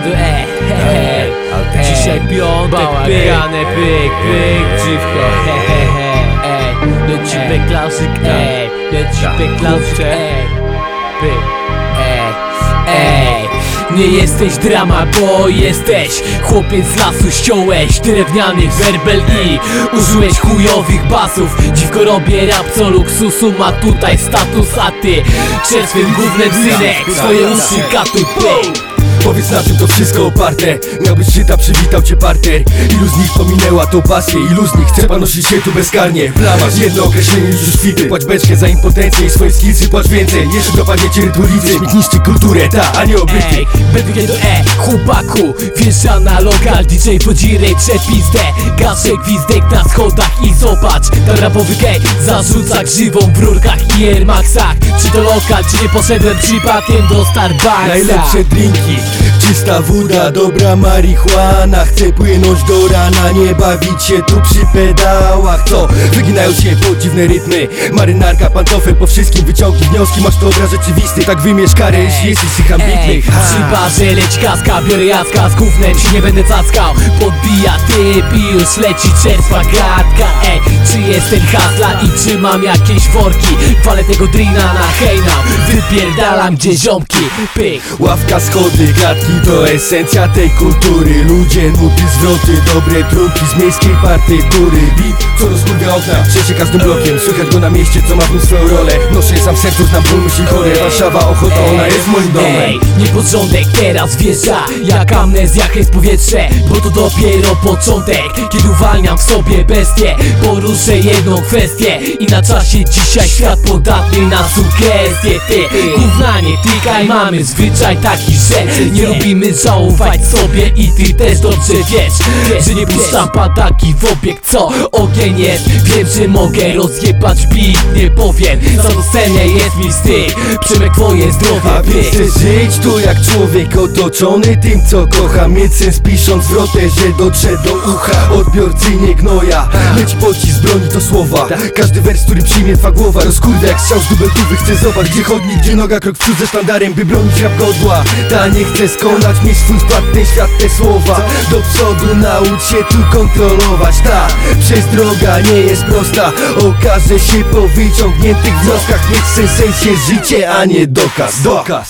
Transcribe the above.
do e he, he. Dzisiaj piątek, pykane, pyk, pyk, dziwko he he he. Ej Leci pyk klasyk, ej Leci pyk ej Pyk, ej, ej nie jesteś drama, bo jesteś. Chłopiec z lasu ściąłeś Drewnianych werbel i Użyłeś chujowych basów. Dziwko robię rap, co luksusu Ma tutaj status, a ty Czerwym gównem synek. Swoje uszy katuj, Powiedz na czym to wszystko oparte? Miałbyś żyta, przywitał cię parter Ilu z nich pominęła tą pasję? Ilu z nich chce panoszyć się tu bezkarnie? Blamasz jedno określenie już już kwity. Płać beczkę za impotencję i swoje skillsy Płacz więcej, jeszcze dopadnie cię rytulicy. Śmiech niszczy kulturę, ta, a nie obyty Ej, do E, chłopaku. Wjeżdża na lokal, DJ podzirej przepizdę. Gaszę gwizdek na schodach i zobacz. Ten rapowy gej zarzuca grzywą w rurkach i Air Maxach. Czy to lokal, czy nie poszedłem przypadkiem do Starbucksa. Najlepsze drinki, czysta woda, dobra marihuana. Chcę płynąć do rana, nie bawić się tu przy pedałach. Co? Wyginają się pod dziwne rytmy. Marynarka, pantofel, po wszystkim wyciągi wnioski. Masz to obraz rzeczywisty, tak wymierz karę, jeśli jesteś z tych ambitnych przy barze leć kaska, biorę jaska Z gównem się nie będę cackał. Podbija typ i już leci czerstwa gadka. Ej, czy jestem hasla i czy mam jakieś worki? Walę tego drina na hejnał Wypierdalam gdzie ziomki. Pyk. Ławka, schody, gadki to esencja tej kultury. Ludzie, nuty, zwroty, dobre trunki z miejskiej partytury. Beat, co rozkurwia okna, trzecie każdym blokiem. Słychać go na mieście, co ma w nim swoją rolę. Noszę sam sercu, znam ból, myśli chore Warszawa, Ochota, ona jest moim domem Ej, nieporządek teraz wjeżdża. Jak amnezja, jest powietrze Bo to dopiero początek. Kiedy uwalniam w sobie bestię Poruszę jedną kwestię. I na czasie dzisiaj świat podatny na sugestie Ty, gówna nie tykaj Mamy. Zwyczaj taki, że Nie lubimy żałować sobie I ty też dobrze wiesz Że nie puszczam padaki w obiekt Co ogień jest. Wiem, że mogę rozjebać bit Nie powiem Za to scenie jest mi wstyd Przemek twoje zdrowie A więc chcę żyć tu jak człowiek otoczony tym co kocha Mieć sens pisząc zwrotę, że dotrze do ucha. Odbiorcy nie gnoja, lecz pocisk broni to słowa. Każdy wers, który przyjmie twa głowa Rozkurwia jak strzał z dubeltówy Chcę zobacz gdzie chodnik, gdzie noga Krok w przód sztandarem, by bronić rap godła. Ta nie chce skonać, mieć swój skład Ten świat, te słowa. Do przodu naucz się tu kontrolować Ta, przez droga nie jest prosta. Okaże się po wyciągniętych wnioskach Niech sens sensie życie, a nie dokaz. Dokaz